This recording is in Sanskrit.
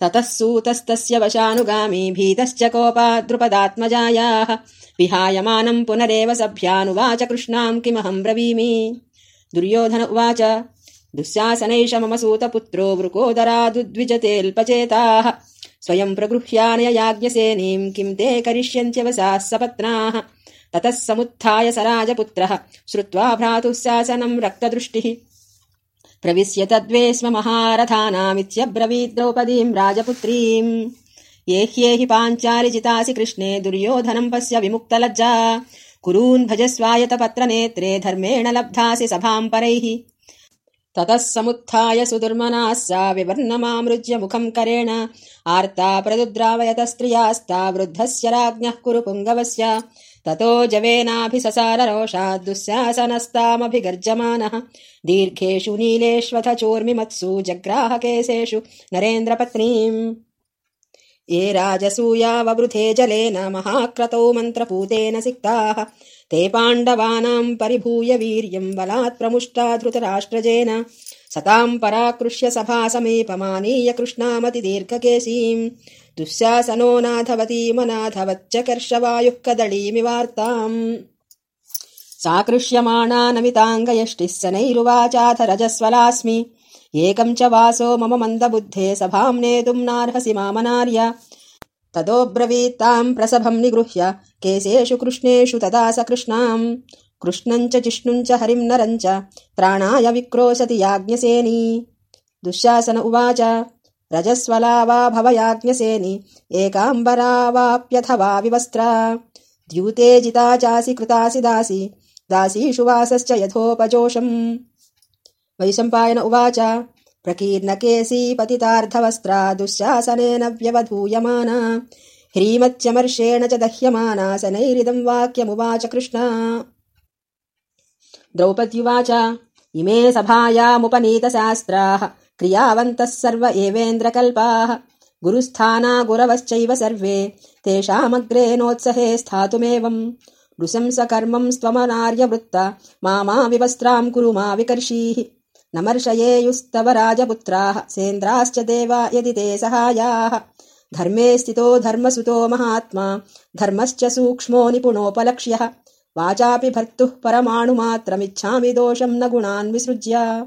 ततः सूतस्तस्य वशानुगामी भीतश्च कोपाद्रुपदात्मजायाः। विहायमानम् पुनरेव सभ्यानुवाच कृष्णाम् किमहम् ब्रवीमि? दुर्योधन उवाच दुःशासनैष मम सूतपुत्रो वृकोदरादुद्विजतेऽल्पचेताः स्वयम् प्रगृह्यानययाज्ञसेनीम् किम् ते करिष्यन्त्यवसाः सपत्नाः। ततः समुत्थाय स राजपुत्रः श्रुत्वा भ्रातुः शासनम् रक्तदृष्टिः प्रविश्य तद्वे स्म महारथानामित्यब्रवीत् द्रौपदीम् राजपुत्रीम्। ये ह्येहि पाञ्चालिजितासि कृष्णे दुर्योधनम् पश्य विमुक्तलज्जा कुरून् भजस्वायतपत्रनेत्रे धर्मेण लब्धासि सभाम् परैः। ततः समुत्थाय सुदुर्मनाः सा विवर्णमामृज्य मुखम् करेण। आर्ता प्रदुद्रावयत स्त्रियास्ता वृद्धस्य राज्ञः कुरु पुङ्गवस्य ततो जवेनाभिससार रोषाद्दुःशासनस्तामभिगर्जमानः दीर्घेषु नीलेष्वथ चोर्मिमत्सु जग्राहकेशेषु नरेन्द्रपत्नीम्। ये राजसूयाववृथे जलेन महाक्रतौ मन्त्रपूतेन सिक्ताः। ते पाण्डवानाम् परिभूय वीर्यम् बलात् प्रमुष्टा धृतराष्ट्रजेन सताम् पराकृष्य सभासमीपमानीय कृष्णामतिदीर्घकेशीम् दुःशासनो नाथवतीमनाथवच्च कर्षवायुः कदलीमिवार्ताम् साकृष्यमाणा नमिताङ्गयष्टिः सनैरुवाचाथ रजस्वलास्मि। एकम् च वासो मम मन्दबुद्धे सभाम् नेतुम् नार्हसि मामनार्य। ततोऽब्रवीत्ताम् प्रसभम् निगृह्य केशेषु कृष्णेषु तदा स कृष्णाम् कृष्णम् च जिष्णुम् च हरिम् नरम् च प्राणाय विक्रोशति याज्ञसेनी। दुःशासन उवाच रजस्वला वा भव याज्ञसेनि एकाम्बरा वाप्यथवा विवस्त्रा। द्यूते जिता चासि कृतासि दासि दासीषु वासश्च यथोपजोषम्। वैशम्पायन उवाच प्रकीर्णकेसी पतितार्धवस्त्रा दुःशासनेन व्यवधूयमाना। ह्रीमत्यमर्षेण च दह्यमाना सनैरिदम् वाक्यमुवाच कृष्णा द्रौपद्युवाच इमे सभायामुपनीतशास्त्राः क्रियावन्तः सर्व एवेन्द्रकल्पाः। गुरुस्थाना गुरवश्चैव सर्वे तेषामग्रे नोत्सहे स्थातुमेवम्। नृशंसकर्मम् स्वमनार्यवृत्त मा मा विवस्त्राम् कुरु मा विकर्षीः नमर्शयेयुस्तव राजपुत्राः सेन्द्राश्च देवा यदि ते सहायाः। धर्मे स्थितो धर्मसुतो महात्मा धर्मश्च सूक्ष्मो निपुणोपलक्ष्यः वाचापि भर्तुः परमाणुमात्रमिच्छामि दोषम् न गुणान् विसृज्य